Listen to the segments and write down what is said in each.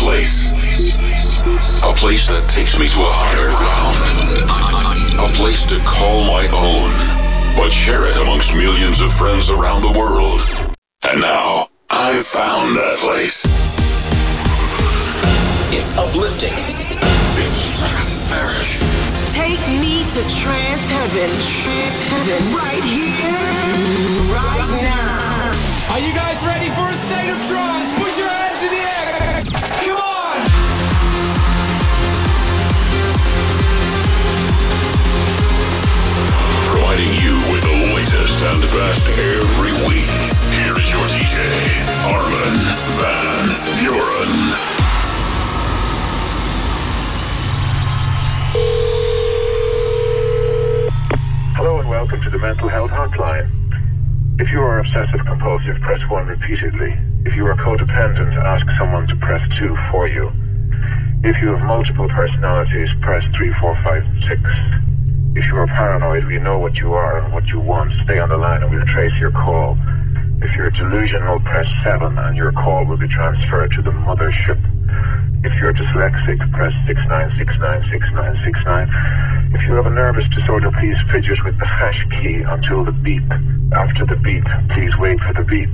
place. A place that takes me to a higher ground. A place to call my own, but share it amongst millions of friends around the world. And now, I've found that place. It's uplifting. It's stratospheric. Take me to trance heaven, trance heaven, right here, right now. Are you guys ready for a state of trance? Put your hands in the air. And best every week. Here is your DJ, Armin van Buuren. Hello and welcome to the Mental Health Hotline. If you are obsessive compulsive, press 1 repeatedly. If you are codependent, ask someone to press 2 for you. If you have multiple personalities, press 3, 4, 5, 6. If you are paranoid, we know what you are and what you want. Stay on the line and we'll trace your call. If you're delusional, press 7 and your call will be transferred to the mothership. If you're dyslexic, press 69696969. If you have a nervous disorder, please fidget with the hash key until the beep. After the beep, please wait for the beep.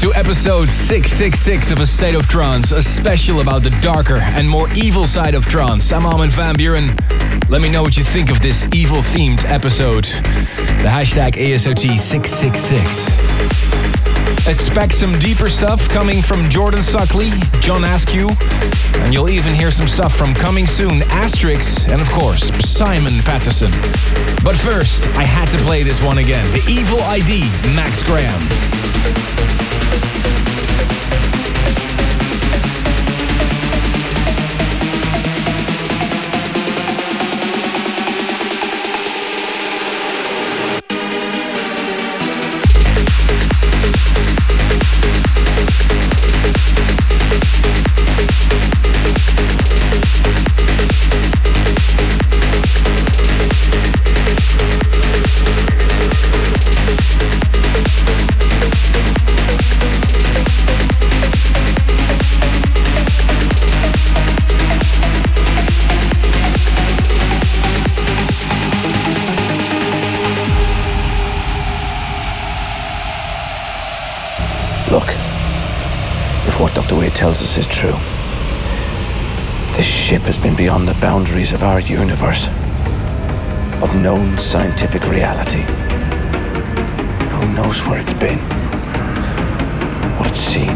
To episode 666 of A State of Trance, a special about the darker and more evil side of trance. I'm Armin van Buuren. Let me know what you think of this evil themed episode. The hashtag ASOT666. Expect some deeper stuff coming from Jordan Suckley, John Askew, and you'll even hear some stuff from Coming Soon, Astrix, and of course, Simon Patterson. But first, I had to play this one again The Evil ID, Max Graham. Beyond the of our universe, of known scientific reality. Who knows where it's been, what it's seen,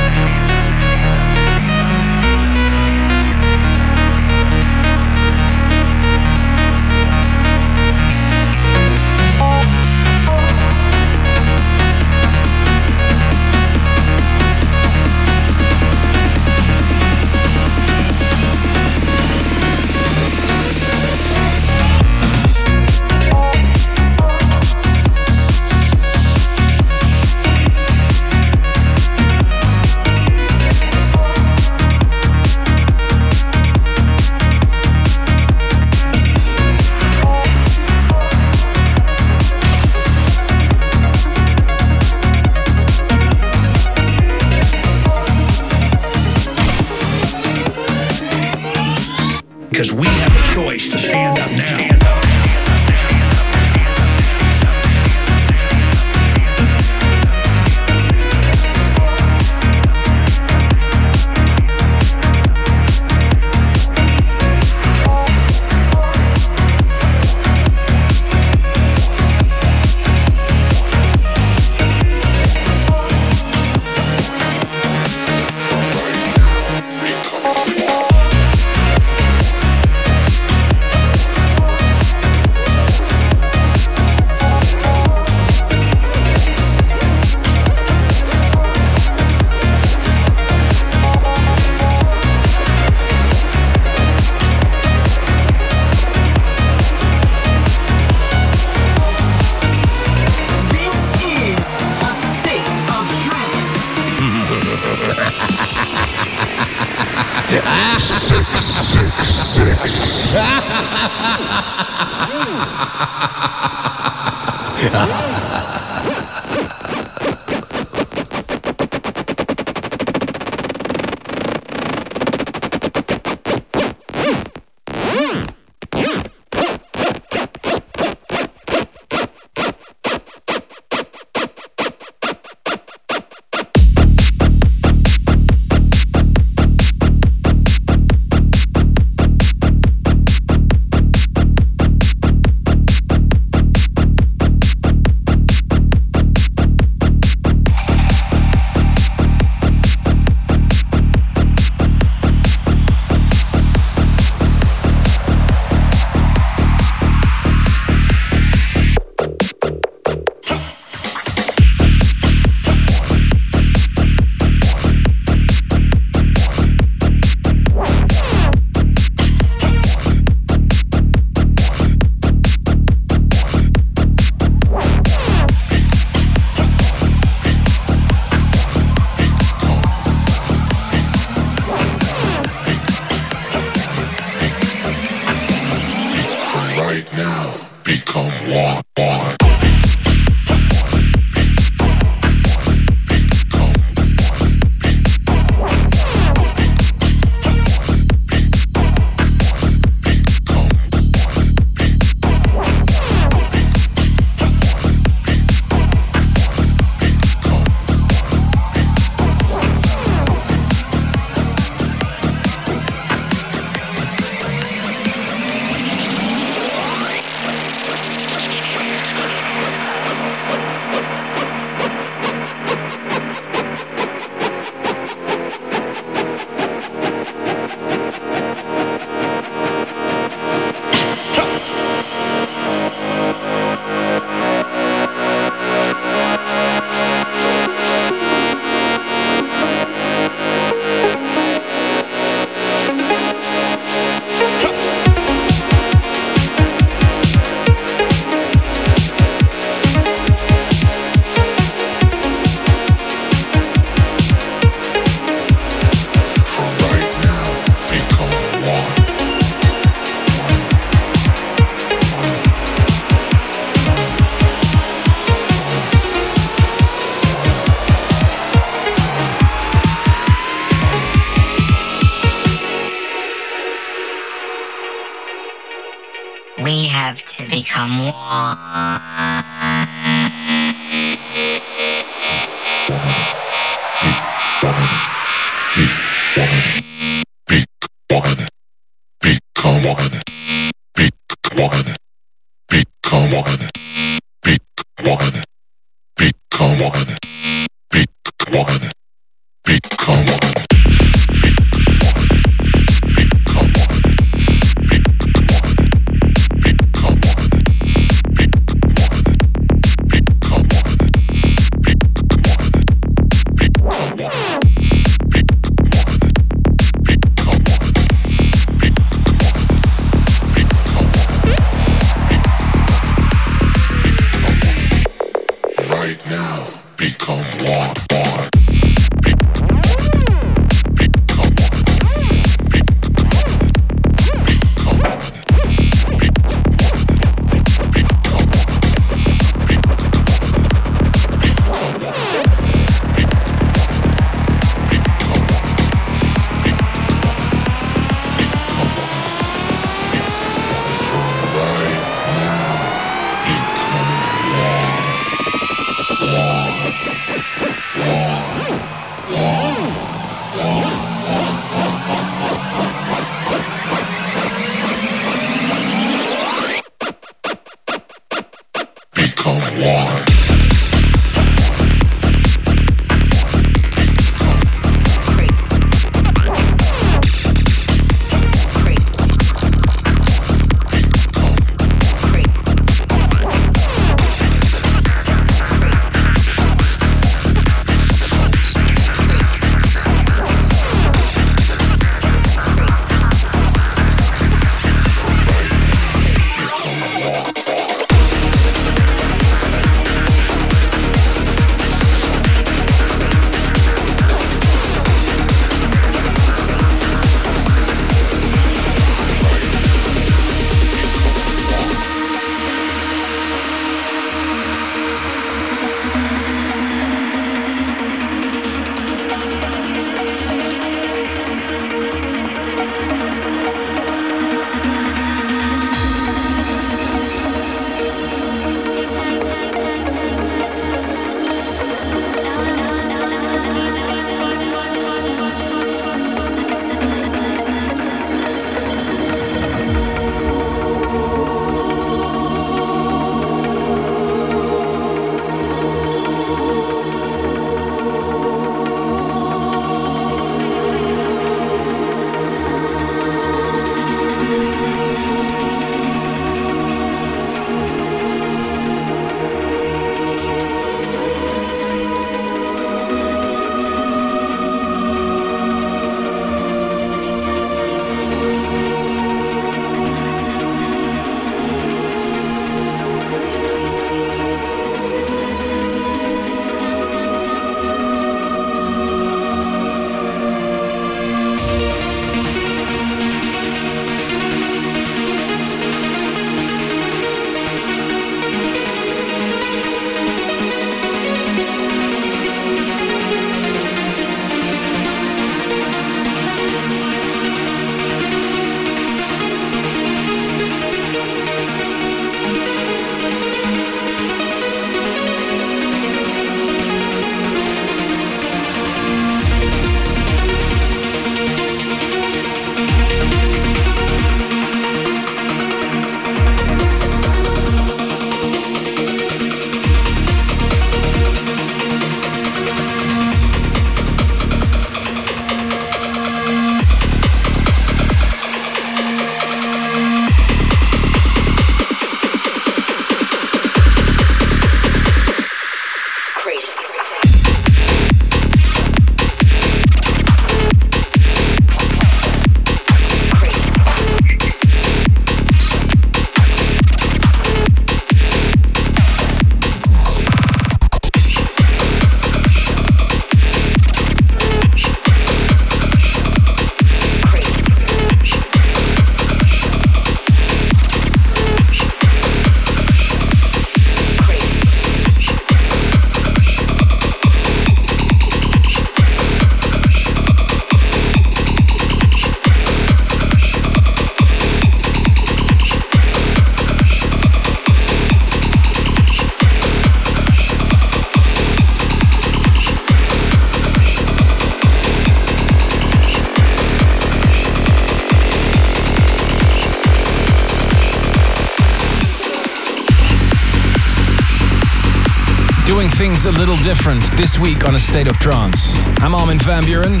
things a little different this week on A State of Trance. I'm Armin van Buuren,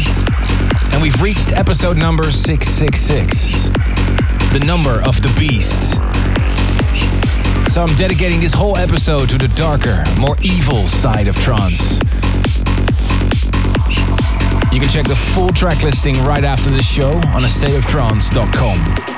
and we've reached episode number 666, the number of the beast. So I'm dedicating this whole episode to the darker, more evil side of trance. You can check the full track listing right after this show on astateoftrance.com.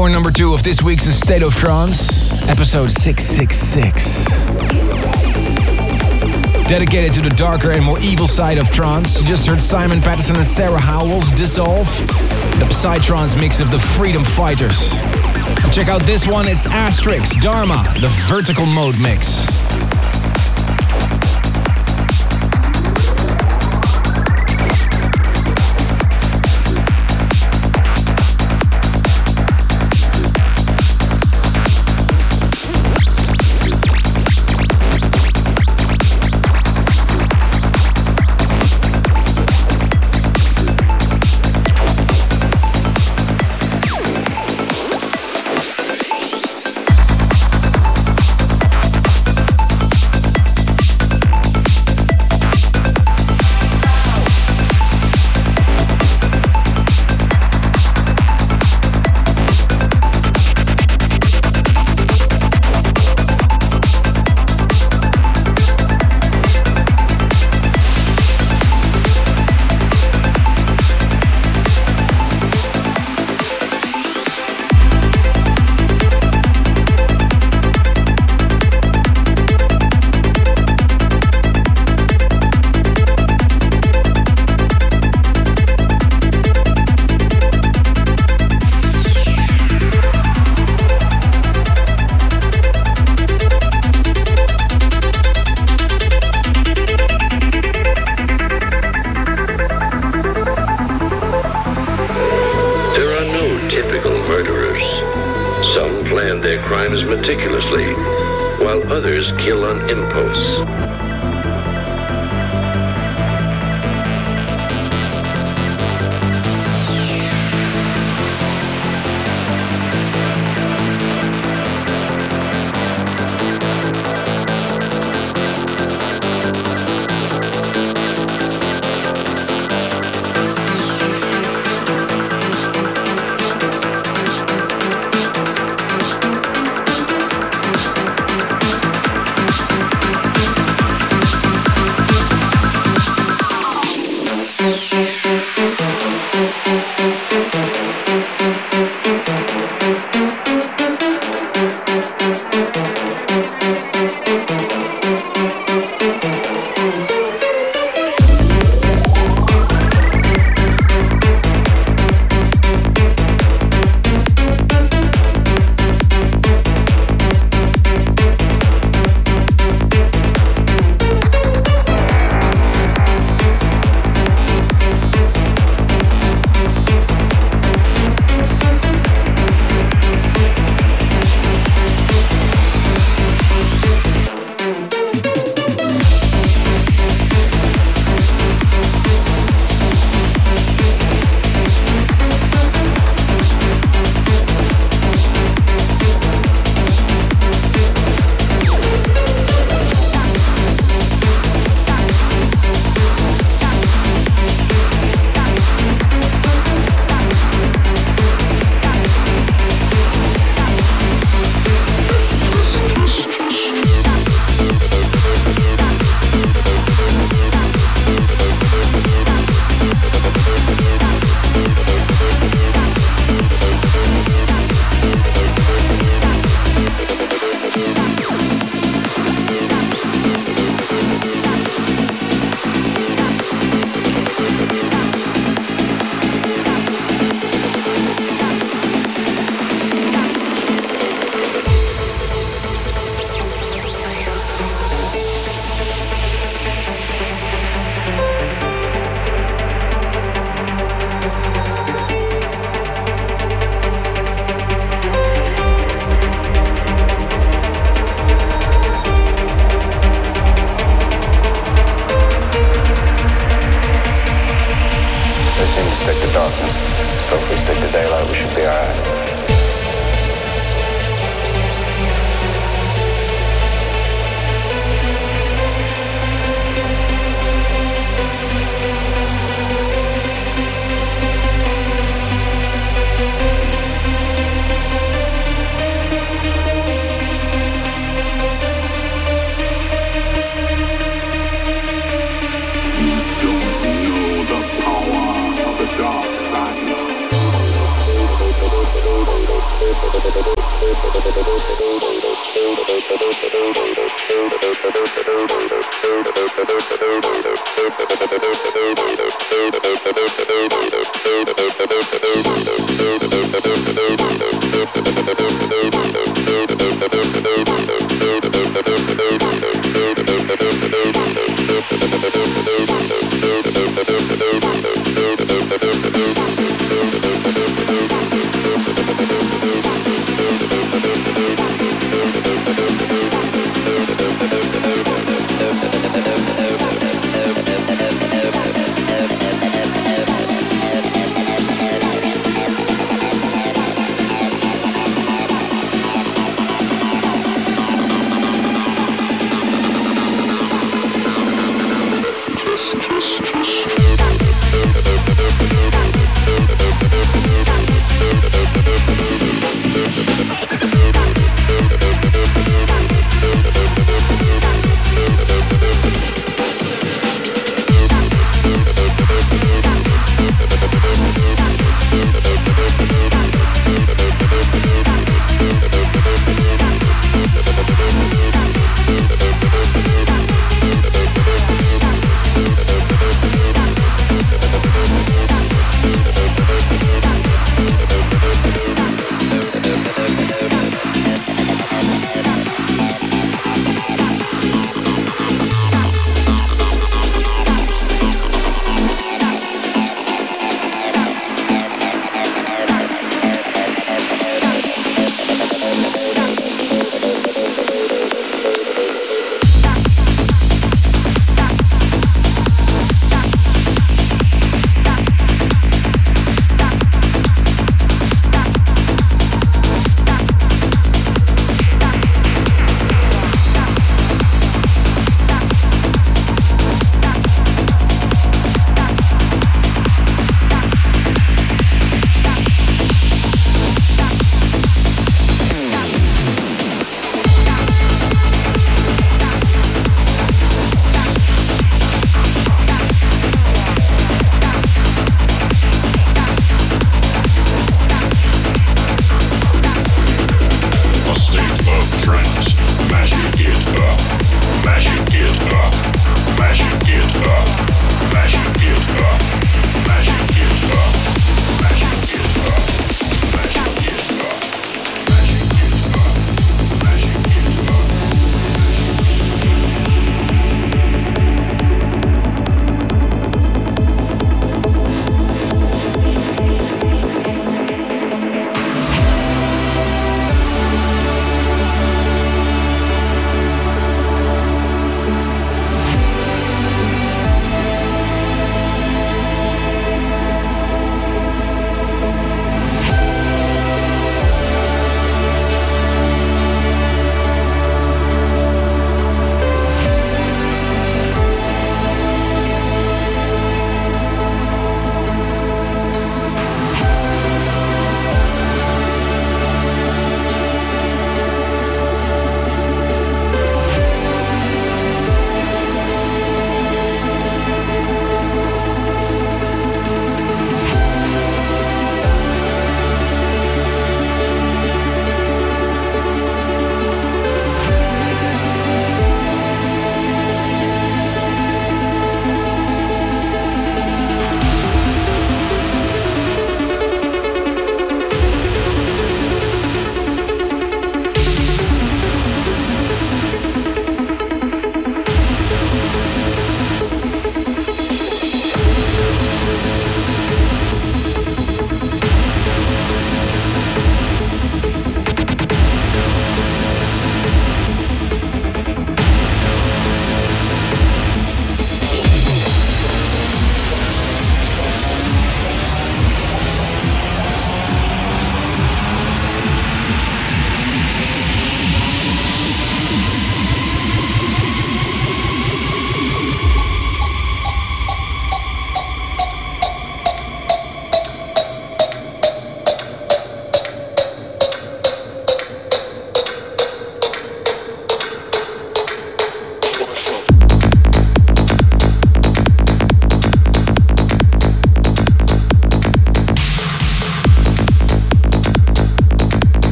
hour number two of this week's State of Trance, episode 666. Dedicated to the darker and more evil side of trance, you just heard Simon Patterson and Sarah Howells Dissolve, the Psytrance mix of the Freedom Fighters. Check out this one, it's Astrix Dharma, the vertical mode mix.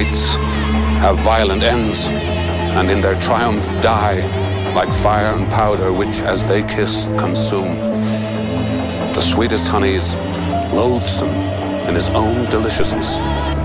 Delights have violent ends, and in their triumph die like fire and powder, which as they kiss consume. The sweetest honey is loathsome in his own deliciousness.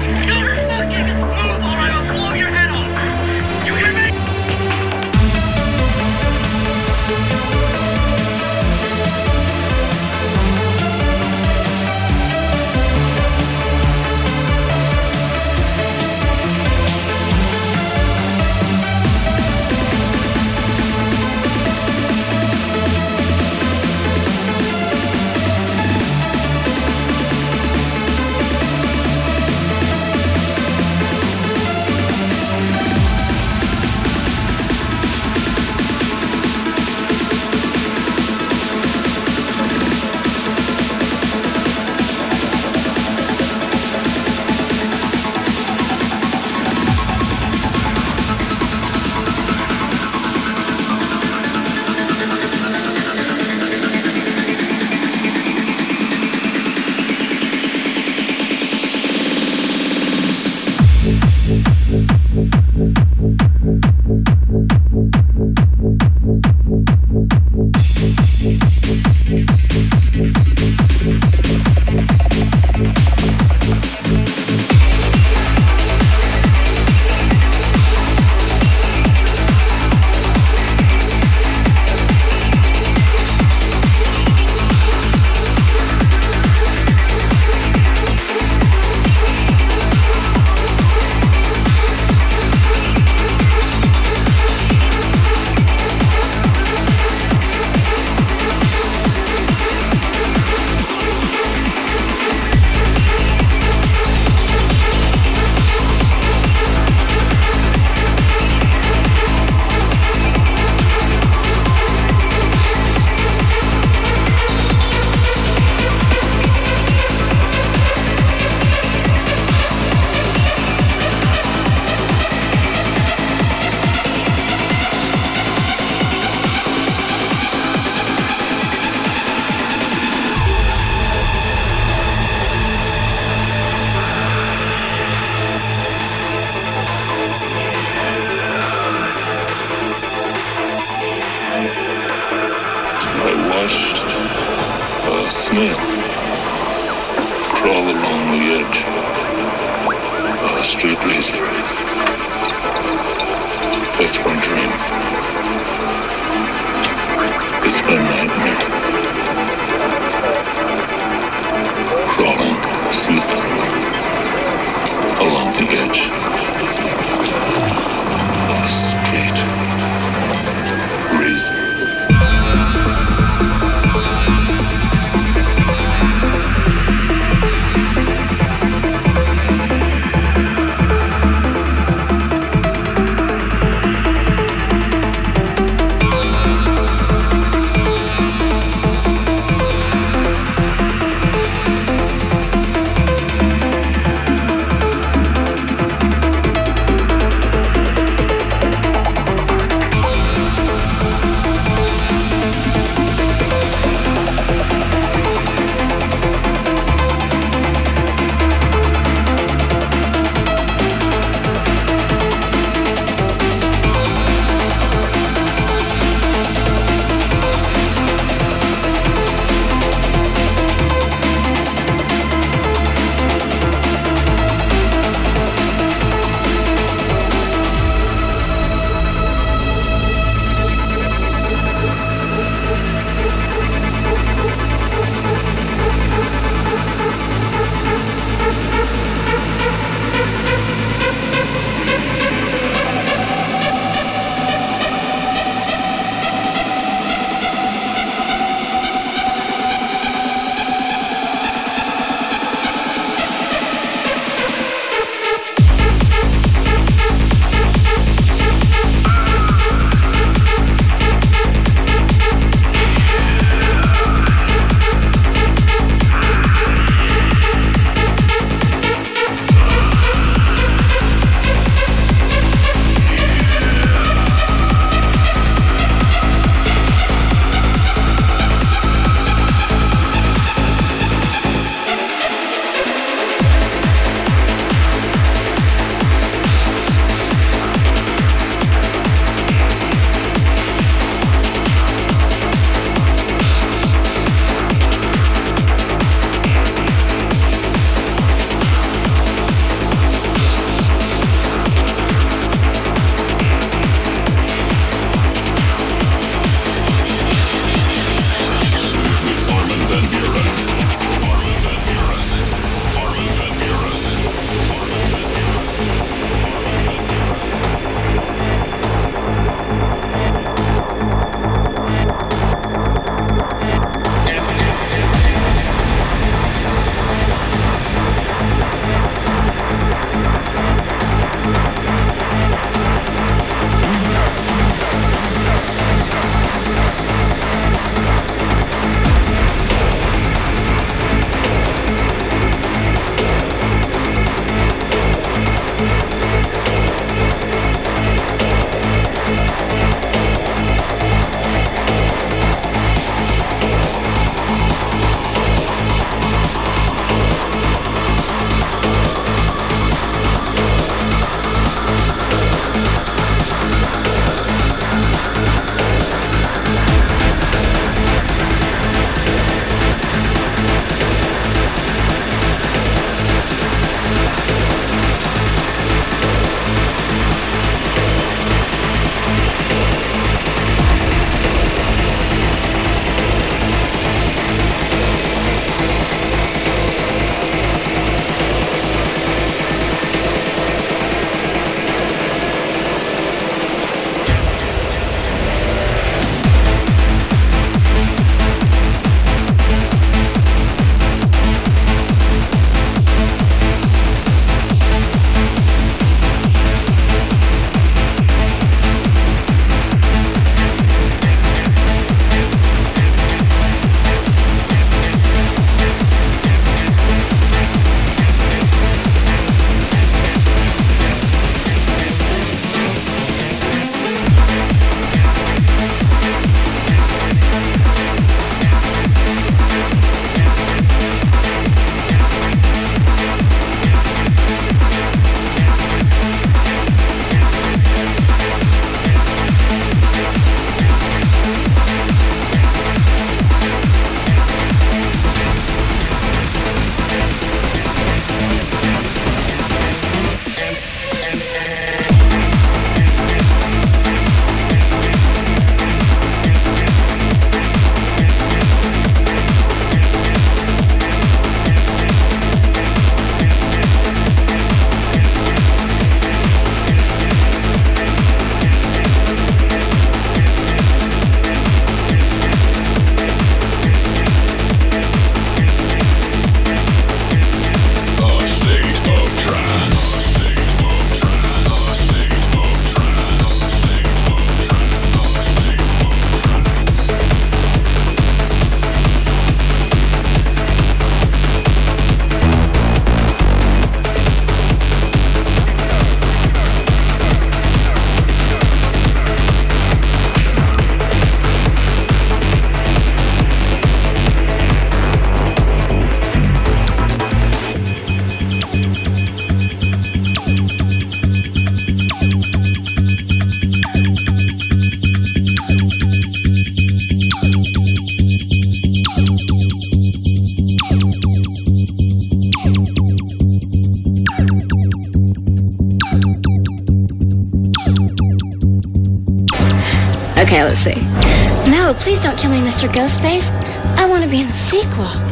No, please don't kill me, Mr. Ghostface. I want to be in the sequel.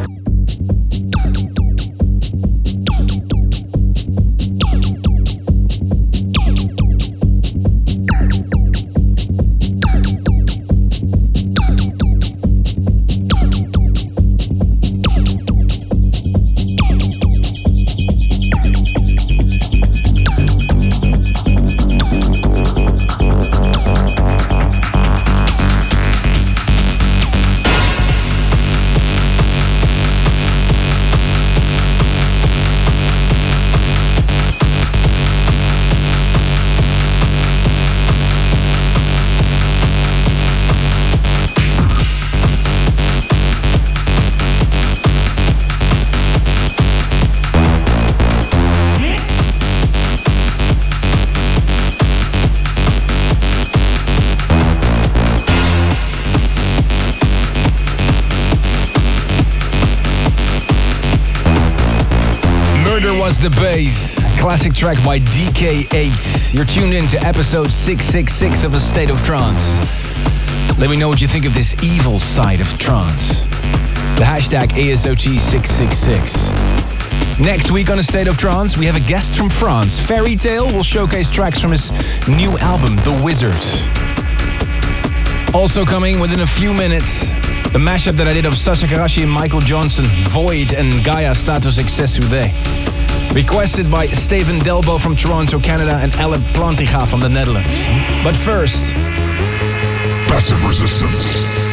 The Bass, classic track by DK8. You're tuned in to episode 666 of A State of Trance. Let me know what you think of this evil side of trance. The hashtag ASOT666. Next week on A State of Trance, we have a guest from France. Ferry Tayle will showcase tracks from his new album, The Wizard. Also coming within a few minutes, the mashup that I did of Sasha Karashi and Michael Johnson, Void and Gaia Status Excessu D. Requested by Steven Delbo from Toronto, Canada and Ellen Plantiga from the Netherlands. But first, Passive resistance.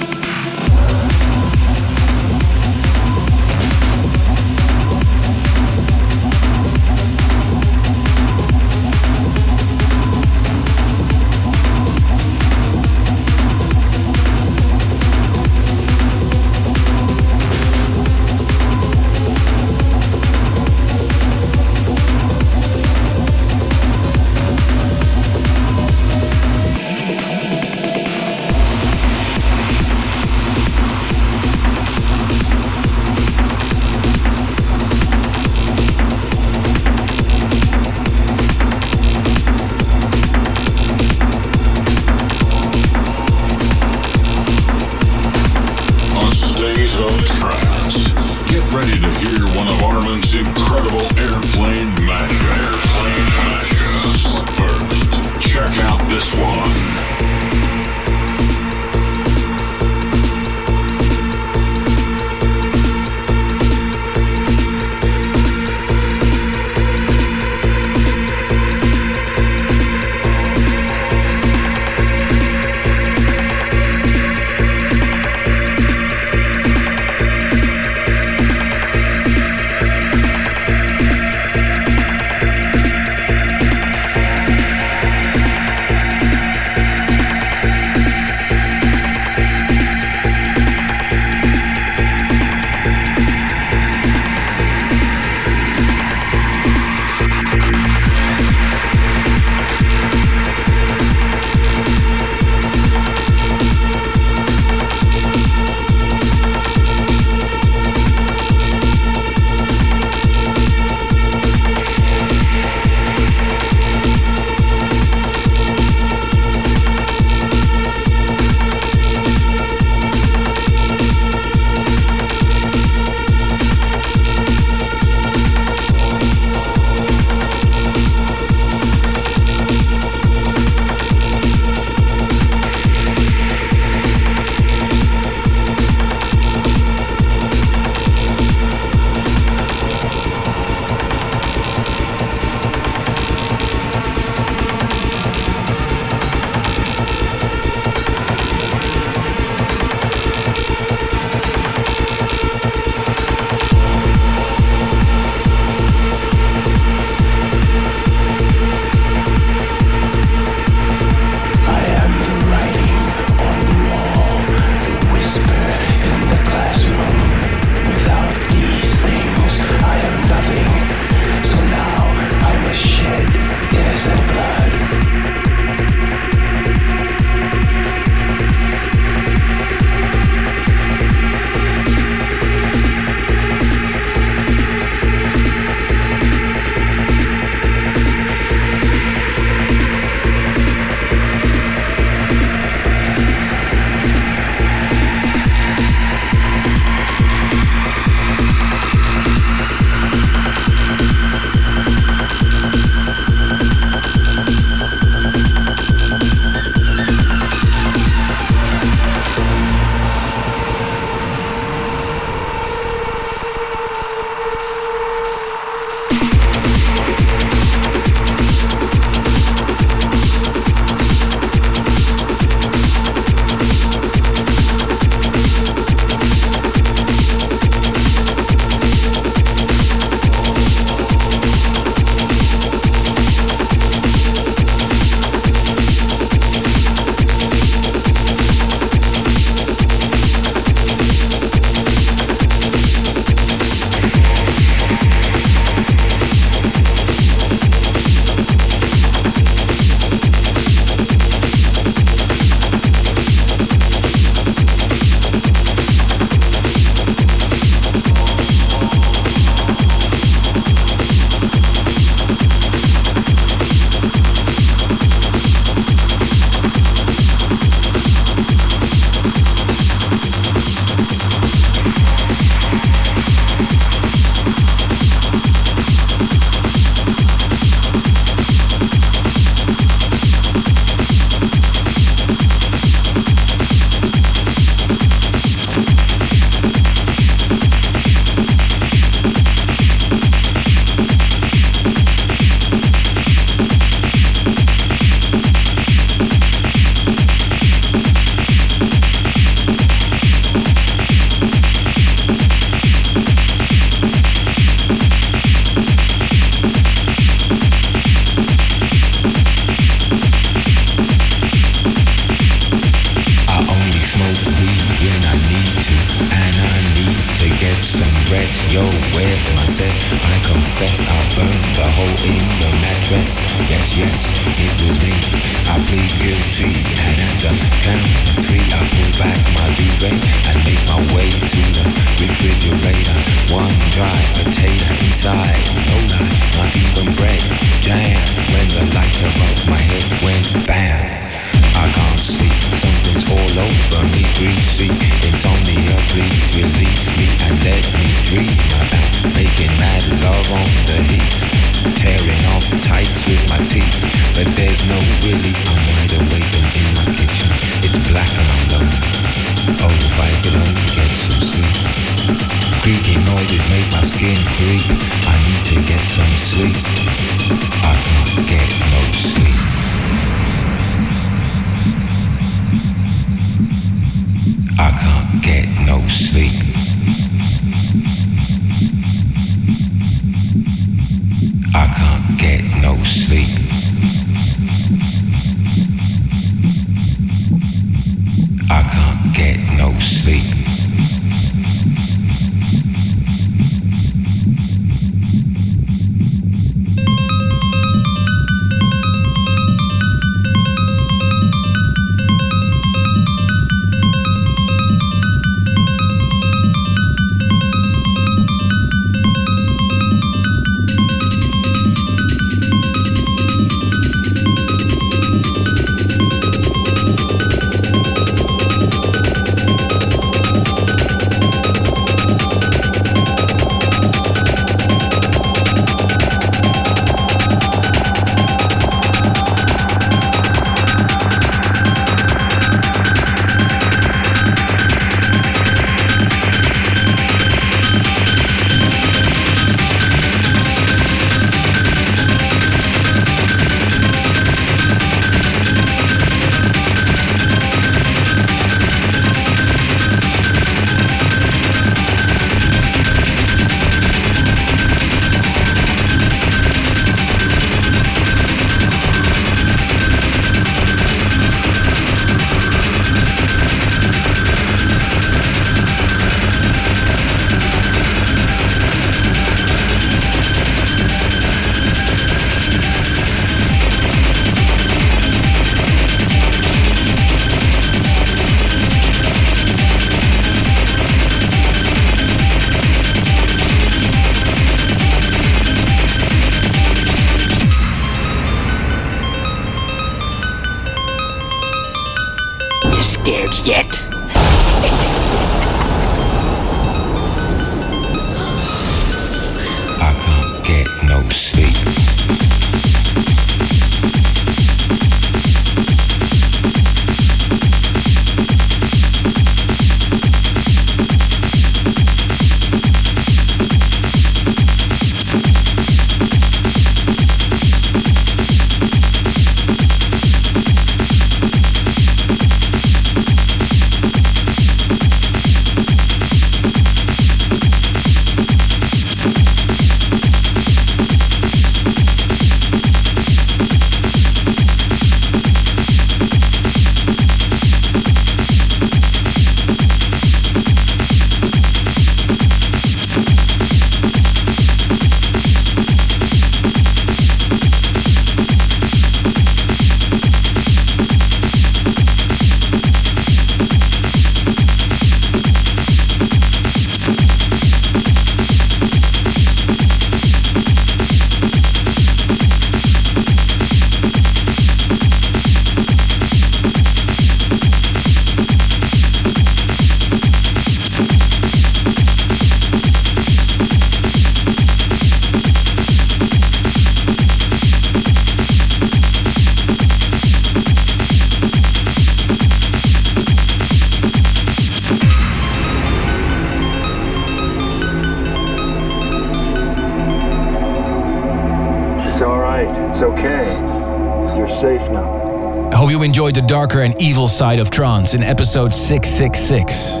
Evil side of trance in episode 666.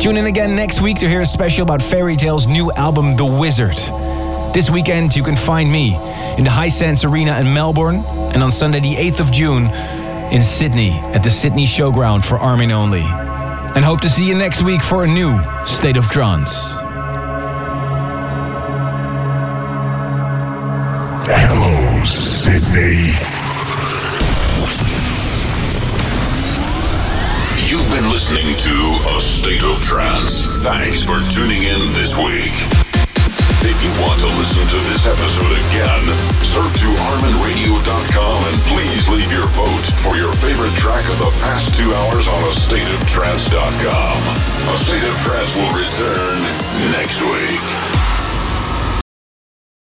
Tune in again next week to hear a special about Ferry Tayle's new album, The Wizard. This weekend, you can find me in the Hisense Arena in Melbourne, and on Sunday, the 8th of June, in Sydney at the Sydney Showground for Armin Only. And hope to see you next week for a new State of Trance. Trance. Thanks for tuning in this week. If you want to listen to this episode again, surf to arminradio.com and please leave your vote for your favorite track of the past two hours on AstateOfTrance.com. A State of Trance will return next week.